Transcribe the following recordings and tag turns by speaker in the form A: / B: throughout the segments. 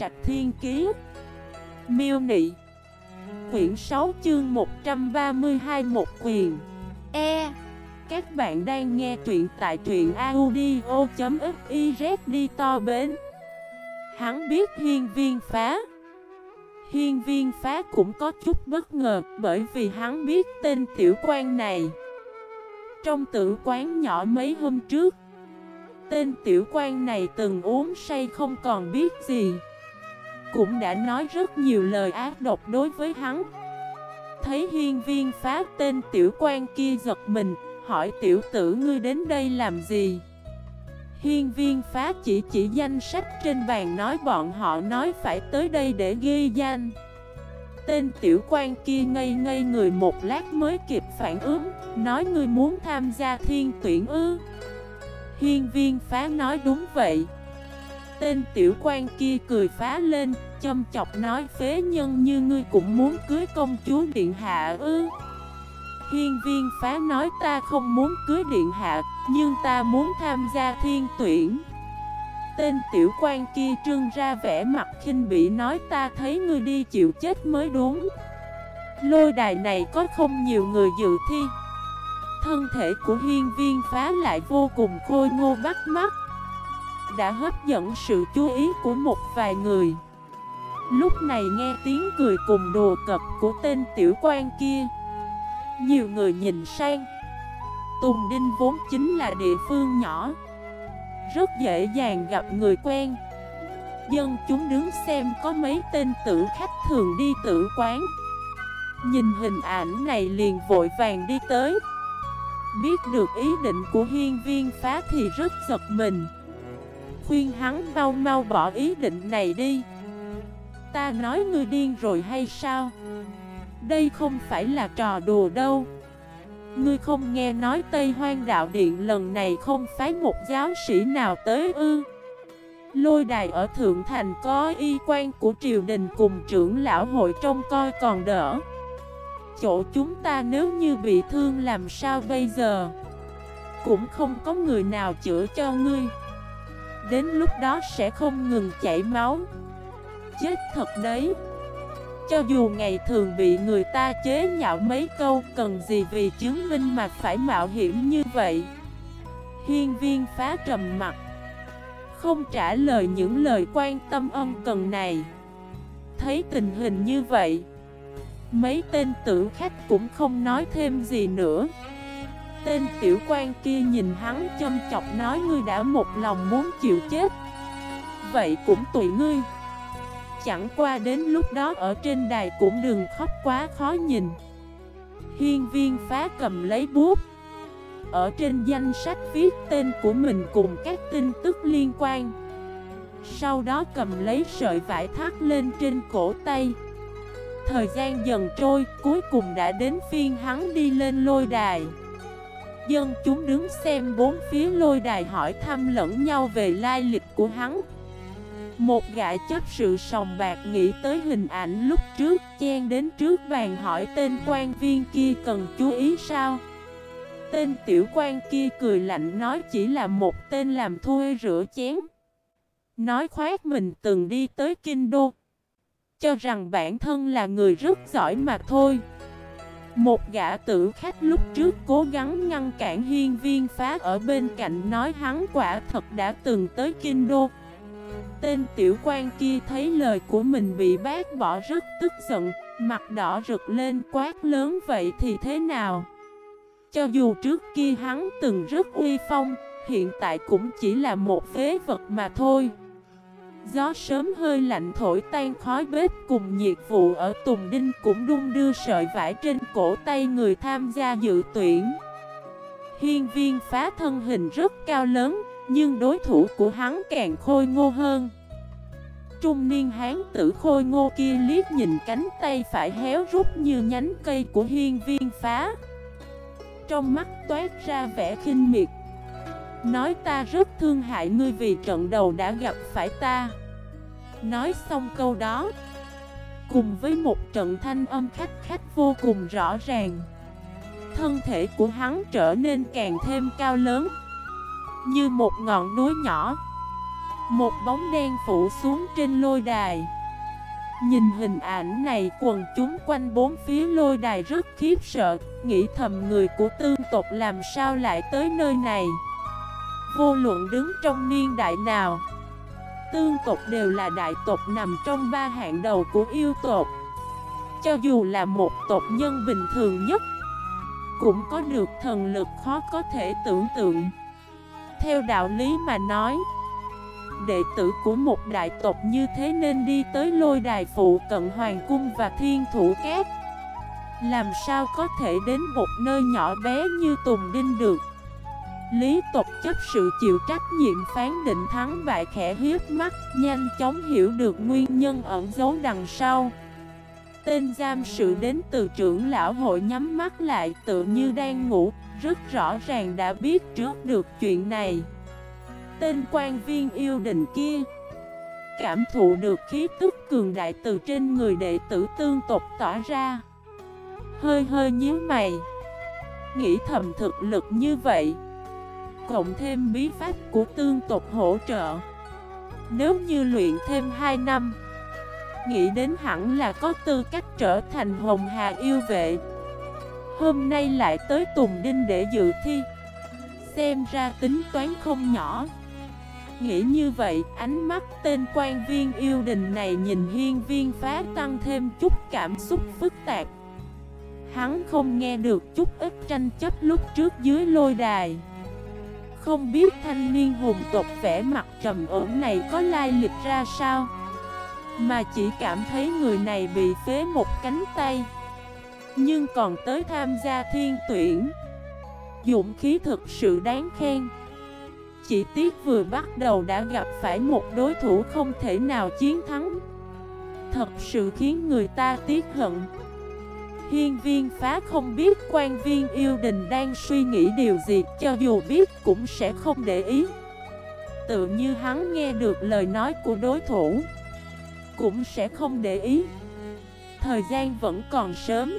A: Trạch Thiên Kiế Miêu Nị. Quyển 6 chương 132 Một quyền. E. Các bạn đang nghe truyện tại truyện audio.xyz đi to bến. Hắn biết hiên viên phá. Hiên viên phá cũng có chút bất ngờ bởi vì hắn biết tên tiểu quan này. Trong tử quán nhỏ mấy hôm trước, Tên tiểu quan này từng uống say không còn biết gì. Cũng đã nói rất nhiều lời ác độc đối với hắn. Thấy hiên viên phá tên tiểu quan kia giật mình, Hỏi tiểu tử ngươi đến đây làm gì? Hiên viên phá chỉ chỉ danh sách trên bàn nói bọn họ nói phải tới đây để ghi danh. Tên tiểu quan kia ngây ngây người một lát mới kịp phản ứng, Nói ngươi muốn tham gia thiên tuyển ư? Hiên viên phá nói đúng vậy. Tên tiểu quan kia cười phá lên, Châm chọc nói phế nhân như ngươi cũng muốn cưới công chúa điện hạ ư. Hiên viên phá nói ta không muốn cưới điện hạ, Nhưng ta muốn tham gia thiên tuyển. Tên tiểu quan kia trương ra vẻ mặt khinh bị nói ta thấy ngươi đi chịu chết mới đúng. Lôi đài này có không nhiều người dự thi. Thân thể của hiên viên phá lại vô cùng khôi ngô bắt mắt. Đã hấp dẫn sự chú ý của một vài người. Lúc này nghe tiếng cười cùng đồ cập của tên tiểu quan kia. Nhiều người nhìn sang. Tùng Đinh vốn chính là địa phương nhỏ. Rất dễ dàng gặp người quen. Dân chúng đứng xem có mấy tên tử khách thường đi tử quán. Nhìn hình ảnh này liền vội vàng đi tới. Biết được ý định của hiên viên phá thì rất giật mình. Khuyên hắn mau mau bỏ ý định này đi. Ta nói ngươi điên rồi hay sao? Đây không phải là trò đùa đâu. Ngươi không nghe nói Tây Hoang Đạo Điện lần này không phái một giáo sĩ nào tới ư? Lôi đài ở Thượng Thành có y quan của triều đình cùng trưởng lão hội trông coi còn đỡ. Chỗ chúng ta nếu như bị thương làm sao bây giờ? Cũng không có người nào chữa cho ngươi. Đến lúc đó sẽ không ngừng chảy máu. Chết thật đấy. Cho dù ngày thường bị người ta chế nhạo mấy câu Cần gì vì chứng minh mà phải mạo hiểm như vậy. Hiên viên phá trầm mặt. Không trả lời những lời quan tâm ân cần này. Thấy tình hình như vậy, Mấy tên tử khách cũng không nói thêm gì nữa. Tên tiểu quan kia nhìn hắn châm chọc nói ngươi đã một lòng muốn chịu chết. Vậy cũng tùy ngươi. Chẳng qua đến lúc đó ở trên đài cũng đừng khóc quá khó nhìn. Hiên viên phá cầm lấy bút. Ở trên danh sách viết tên của mình cùng các tin tức liên quan. Sau đó cầm lấy sợi vải thắt lên trên cổ tay. Thời gian dần trôi, cuối cùng đã đến phiên hắn đi lên lôi đài. Dân chúng đứng xem bốn phía lôi đài hỏi thăm lẫn nhau về lai lịch của hắn. Một gã chấp sự sòng bạc nghĩ tới hình ảnh lúc trước, Chen đến trước bàn hỏi tên quan viên kia cần chú ý sao? Tên tiểu quan kia cười lạnh nói chỉ là một tên làm thuê rửa chén. Nói khoát mình từng đi tới Kinh Đô. Cho rằng bản thân là người rất giỏi mà thôi. Một gã tử khách lúc trước cố gắng ngăn cản hiên viên phá ở bên cạnh nói hắn quả thật đã từng tới Kinh Đô Tên tiểu quan kia thấy lời của mình bị bác bỏ rất tức giận, Mặt đỏ rực lên quát lớn, vậy thì thế nào? Cho dù trước kia hắn từng rất uy phong, Hiện tại cũng chỉ là một phế vật mà thôi. Gió sớm hơi lạnh thổi tan khói bếp cùng nhiệt vụ ở Tùng Đinh cũng đung đưa sợi vải trên cổ tay người tham gia dự tuyển. Hiên viên phá thân hình rất cao lớn, nhưng đối thủ của hắn càng khôi ngô hơn. Trung niên hán tử khôi ngô kia liếc nhìn cánh tay phải héo rút như nhánh cây của hiên viên phá. Trong mắt toát ra vẻ khinh miệt. Nói ta rất thương hại ngươi vì trận đầu đã gặp phải ta. Nói xong câu đó, Cùng với một trận thanh âm khách khách vô cùng rõ ràng, Thân thể của hắn trở nên càng thêm cao lớn, Như một ngọn núi nhỏ. Một bóng đen phủ xuống trên lôi đài. Nhìn hình ảnh này, quần chúng quanh bốn phía lôi đài rất khiếp sợ, Nghĩ thầm người của tương tộc làm sao lại tới nơi này. Vô luận đứng trong niên đại nào, Tương tộc đều là đại tộc nằm trong ba hạng đầu của yêu tộc. Cho dù là một tộc nhân bình thường nhất, Cũng có được thần lực khó có thể tưởng tượng. Theo đạo lý mà nói, Đệ tử của một đại tộc như thế nên đi tới lôi đài phụ cận hoàng cung và thiên thủ kép Làm sao có thể đến một nơi nhỏ bé như Tùng Đinh được? Lý tộc chấp sự chịu trách nhiệm phán định thắng bại khẽ hiếp mắt, Nhanh chóng hiểu được nguyên nhân ẩn giấu đằng sau. Tên giam sự đến từ trưởng lão hội nhắm mắt lại, tự như đang ngủ, Rất rõ ràng đã biết trước được chuyện này. Tên quan viên yêu đình kia Cảm thụ được khí tức cường đại từ trên người đệ tử tương tộc tỏa ra. Hơi hơi nhíu mày, Nghĩ thầm thực lực như vậy. Cộng thêm bí pháp của tương tộc hỗ trợ. Nếu như luyện thêm 2 năm Nghĩ đến hẳn là có tư cách trở thành hồng hà yêu vệ. Hôm nay lại tới Tùng Đinh để dự thi. Xem ra tính toán không nhỏ. Nghĩ như vậy, ánh mắt tên quan viên yêu đình này nhìn hiên viên phá tăng thêm chút cảm xúc phức tạp. Hắn không nghe được chút ít tranh chấp lúc trước dưới lôi đài. Không biết thanh niên hùng tộc vẻ mặt trầm ổn này có lai lịch ra sao, Mà chỉ cảm thấy người này bị phế một cánh tay. Nhưng còn tới tham gia thiên tuyển, Dũng khí thực sự đáng khen. Chỉ tiếc vừa bắt đầu đã gặp phải một đối thủ không thể nào chiến thắng. Thật sự khiến người ta tiếc hận. Hiên viên phá không biết, quan viên yêu đình đang suy nghĩ điều gì, Cho dù biết cũng sẽ không để ý. Tự như hắn nghe được lời nói của đối thủ, Cũng sẽ không để ý. Thời gian vẫn còn sớm.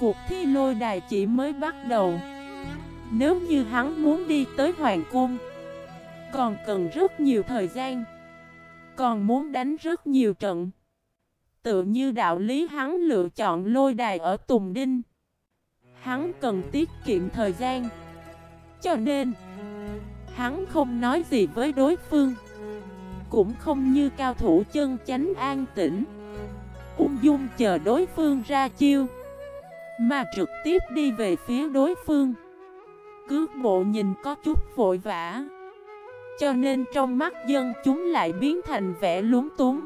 A: Cuộc thi lôi đài chỉ mới bắt đầu. Nếu như hắn muốn đi tới Hoàng Cung, Còn cần rất nhiều thời gian, Còn muốn đánh rất nhiều trận. Tự như đạo lý hắn lựa chọn lôi đài ở Tùng Đinh. Hắn cần tiết kiệm thời gian. Cho nên, Hắn không nói gì với đối phương. Cũng không như cao thủ chân chánh an tĩnh. Ung dung chờ đối phương ra chiêu. Mà trực tiếp đi về phía đối phương. Cước bộ nhìn có chút vội vã. Cho nên trong mắt dân chúng lại biến thành vẻ lúng túng.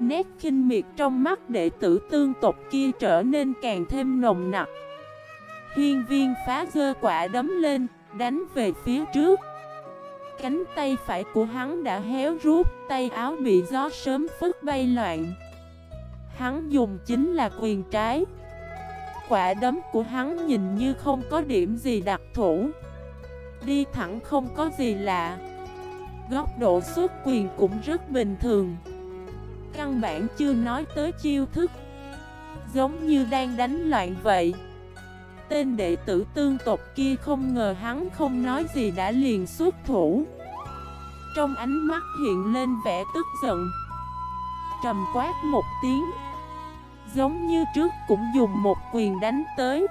A: Nét kinh miệt trong mắt đệ tử tương tộc kia trở nên càng thêm nồng nặc. Hiên viên phá dơ quả đấm lên, đánh về phía trước. Cánh tay phải của hắn đã héo rút, tay áo bị gió sớm phức bay loạn. Hắn dùng chính là quyền trái. Quả đấm của hắn nhìn như không có điểm gì đặc thủ Đi thẳng không có gì lạ. Góc độ xuất quyền cũng rất bình thường. Căn bản chưa nói tới chiêu thức. Giống như đang đánh loạn vậy. Tên đệ tử tương tộc kia không ngờ hắn không nói gì đã liền xuất thủ. Trong ánh mắt hiện lên vẻ tức giận. Trầm quát một tiếng. Giống như trước cũng dùng một quyền đánh tới.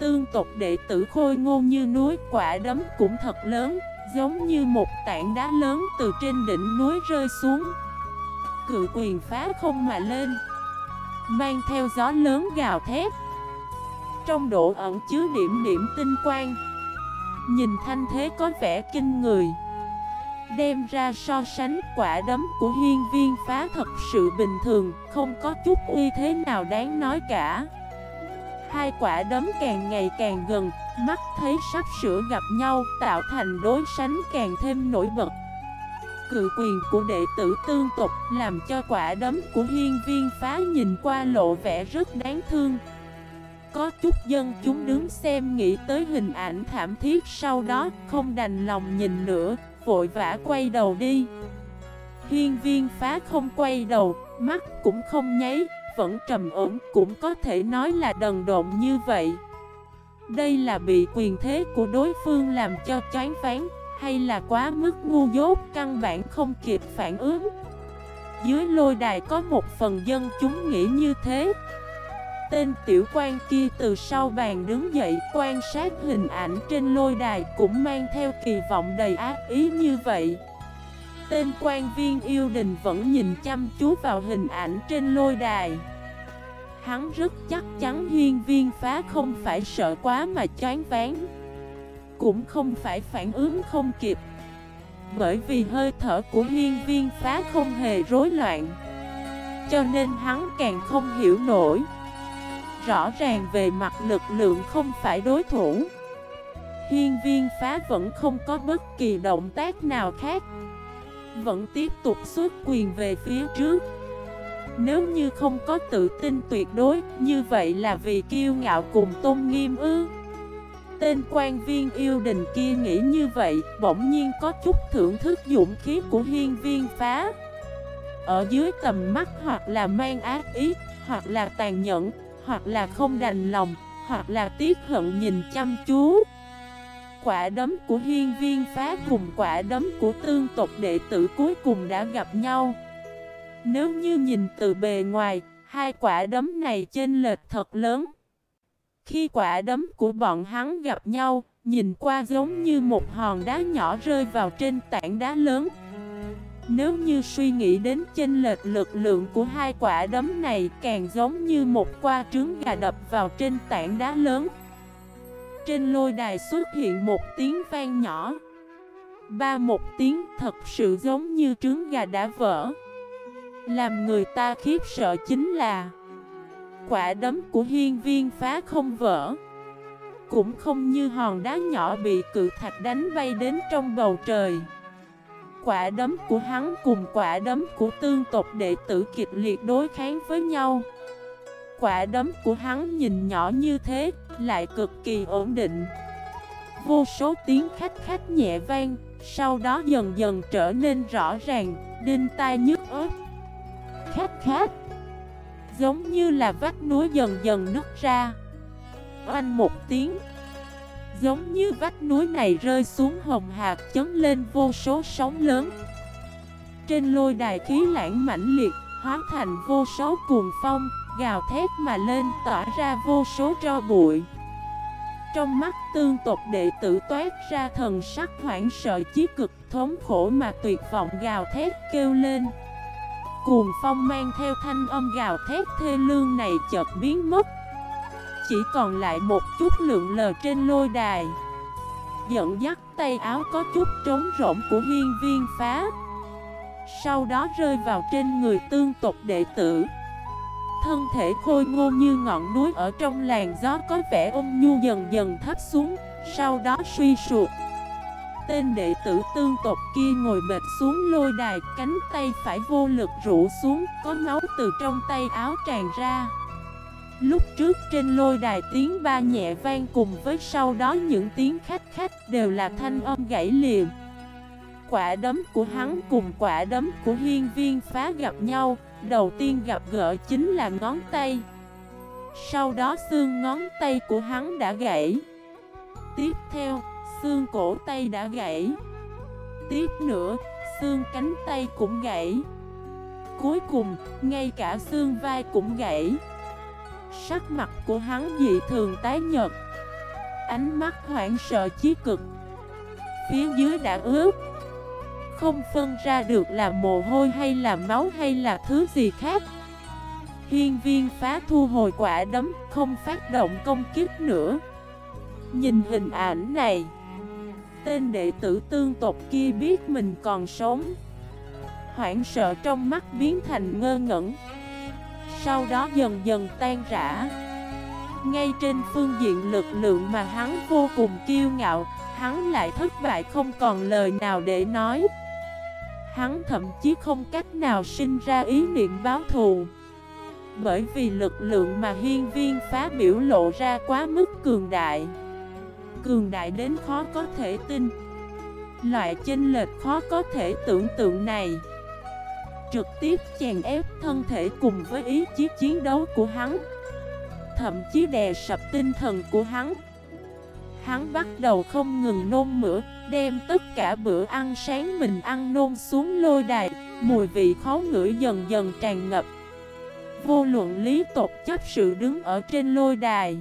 A: Tương tộc đệ tử khôi ngô như núi, quả đấm cũng thật lớn, Giống như một tảng đá lớn từ trên đỉnh núi rơi xuống. Cự quyền phá không mà lên. Mang theo gió lớn gào thét. Trong độ ẩn chứa điểm điểm tinh quang. Nhìn thanh thế có vẻ kinh người. Đem ra so sánh quả đấm của hiên viên phá thật sự bình thường, Không có chút uy thế nào đáng nói cả. Hai quả đấm càng ngày càng gần, Mắt thấy sắp sửa gặp nhau, Tạo thành đối sánh càng thêm nổi bật. Cự quyền của đệ tử tương tục Làm cho quả đấm của hiên viên phá nhìn qua lộ vẻ rất đáng thương. Có chút dân chúng đứng xem nghĩ tới hình ảnh thảm thiết sau đó không đành lòng nhìn nữa vội vã quay đầu đi. Hiên viên phá không quay đầu, mắt cũng không nháy, vẫn trầm ổn cũng có thể nói là đần độn như vậy. Đây là bị quyền thế của đối phương làm cho chán phán, hay là quá mức ngu dốt, căn bản không kịp phản ứng. Dưới lôi đài có một phần dân chúng nghĩ như thế. Tên tiểu quan kia từ sau bàn đứng dậy, quan sát hình ảnh trên lôi đài cũng mang theo kỳ vọng đầy ác ý như vậy. Tên quan viên yêu đình vẫn nhìn chăm chú vào hình ảnh trên lôi đài. Hắn rất chắc chắn hiên viên phá không phải sợ quá mà chán ván cũng không phải phản ứng không kịp. Bởi vì hơi thở của hiên viên phá không hề rối loạn, Cho nên hắn càng không hiểu nổi. Rõ ràng về mặt lực lượng không phải đối thủ, Hiên viên phá vẫn không có bất kỳ động tác nào khác, Vẫn tiếp tục xuất quyền về phía trước. Nếu như không có tự tin tuyệt đối, Như vậy là vì kiêu ngạo cùng tôn nghiêm ư? Tên quan viên yêu đình kia nghĩ như vậy Bỗng nhiên có chút thưởng thức dũng khí của hiên viên phá Ở dưới tầm mắt hoặc là mang ác ý Hoặc là tàn nhẫn hoặc là không đành lòng, hoặc là tiếc hận nhìn chăm chú. Quả đấm của hiên viên phá cùng quả đấm của tương tộc đệ tử cuối cùng đã gặp nhau. Nếu như nhìn từ bề ngoài, hai quả đấm này chênh lệch thật lớn. Khi quả đấm của bọn hắn gặp nhau, nhìn qua giống như một hòn đá nhỏ rơi vào trên tảng đá lớn. Nếu như suy nghĩ đến chênh lệch lực lượng của hai quả đấm này càng giống như một qua trứng gà đập vào trên tảng đá lớn. Trên lôi đài xuất hiện một tiếng vang nhỏ. Ba một tiếng thật sự giống như trứng gà đã vỡ. Làm người ta khiếp sợ chính là Quả đấm của hiên viên phá không vỡ. Cũng không như hòn đá nhỏ bị cự thạch đánh bay đến trong bầu trời. Quả đấm của hắn cùng quả đấm của tương tộc đệ tử kịch liệt đối kháng với nhau. Quả đấm của hắn nhìn nhỏ như thế, lại cực kỳ ổn định. Vô số tiếng khách khách nhẹ vang, sau đó dần dần trở nên rõ ràng, đinh tai nhức ớt. Khách khách Giống như là vách núi dần dần nứt ra. Oanh một tiếng, Giống như vách núi này rơi xuống hồng hạt chấn lên vô số sóng lớn. Trên lôi đài khí lãng mãnh liệt, Hóa thành vô số cuồng phong, Gào thét mà lên tỏa ra vô số tro bụi. Trong mắt tương tộc đệ tử toát ra thần sắc hoảng sợ chí cực, thống khổ mà tuyệt vọng gào thét kêu lên. Cuồng phong mang theo thanh âm gào thét thê lương này chợt biến mất. Chỉ còn lại một chút lượng lờ trên lôi đài. Dẫn dắt tay áo có chút trống rỗng của hiên viên phá. Sau đó rơi vào trên người tương tục đệ tử. Thân thể khôi ngô như ngọn núi ở trong làn gió có vẻ ôm nhu dần dần thấp xuống, Sau đó suy sụp. Tên đệ tử tương tộc kia ngồi bệt xuống lôi đài Cánh tay phải vô lực rũ xuống Có máu từ trong tay áo tràn ra. Lúc trước trên lôi đài tiếng ba nhẹ vang cùng với sau đó những tiếng khách khách đều là thanh âm gãy liền. Quả đấm của hắn cùng quả đấm của hiên viên phá gặp nhau Đầu tiên gặp gỡ chính là ngón tay. Sau đó xương ngón tay của hắn đã gãy. Tiếp theo, xương cổ tay đã gãy. Tiếp nữa, xương cánh tay cũng gãy. Cuối cùng, ngay cả xương vai cũng gãy. Sắc mặt của hắn dị thường tái nhợt. Ánh mắt hoảng sợ chí cực. Phía dưới đã ướt. Không phân ra được là mồ hôi hay là máu hay là thứ gì khác. Hiên viên phá thu hồi quả đấm Không phát động công kiếp nữa. Nhìn hình ảnh này Tên đệ tử tương tộc kia biết mình còn sống. Hoảng sợ trong mắt biến thành ngơ ngẩn. Sau đó dần dần tan rã. Ngay trên phương diện lực lượng mà hắn vô cùng kiêu ngạo, Hắn lại thất bại không còn lời nào để nói. Hắn thậm chí không cách nào sinh ra ý niệm báo thù. Bởi vì lực lượng mà hiên viên phá biểu lộ ra quá mức cường đại. Cường đại đến khó có thể tin. Loại chênh lệch khó có thể tưởng tượng này. Trực tiếp chèn ép thân thể cùng với ý chí chiến đấu của hắn. Thậm chí đè sập tinh thần của hắn. Hắn bắt đầu không ngừng nôn mửa, đem tất cả bữa ăn sáng mình ăn nôn xuống lôi đài, mùi vị khó ngửi dần dần tràn ngập. Vô luận lý tộc chấp sự đứng ở trên lôi đài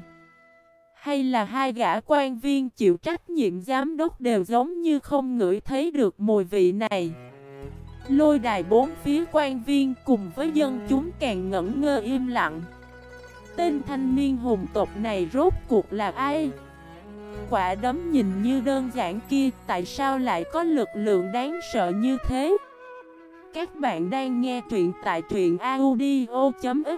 A: hay là hai gã quan viên chịu trách nhiệm giám đốc đều giống như không ngửi thấy được mùi vị này Lôi đài bốn phía quan viên cùng với dân chúng càng ngẩn ngơ im lặng Tên thanh niên hùng tộc này rốt cuộc là ai? Quả đấm nhìn như đơn giản kia, Tại sao lại có lực lượng đáng sợ như thế? Các bạn đang nghe truyện tại truyện audio.fif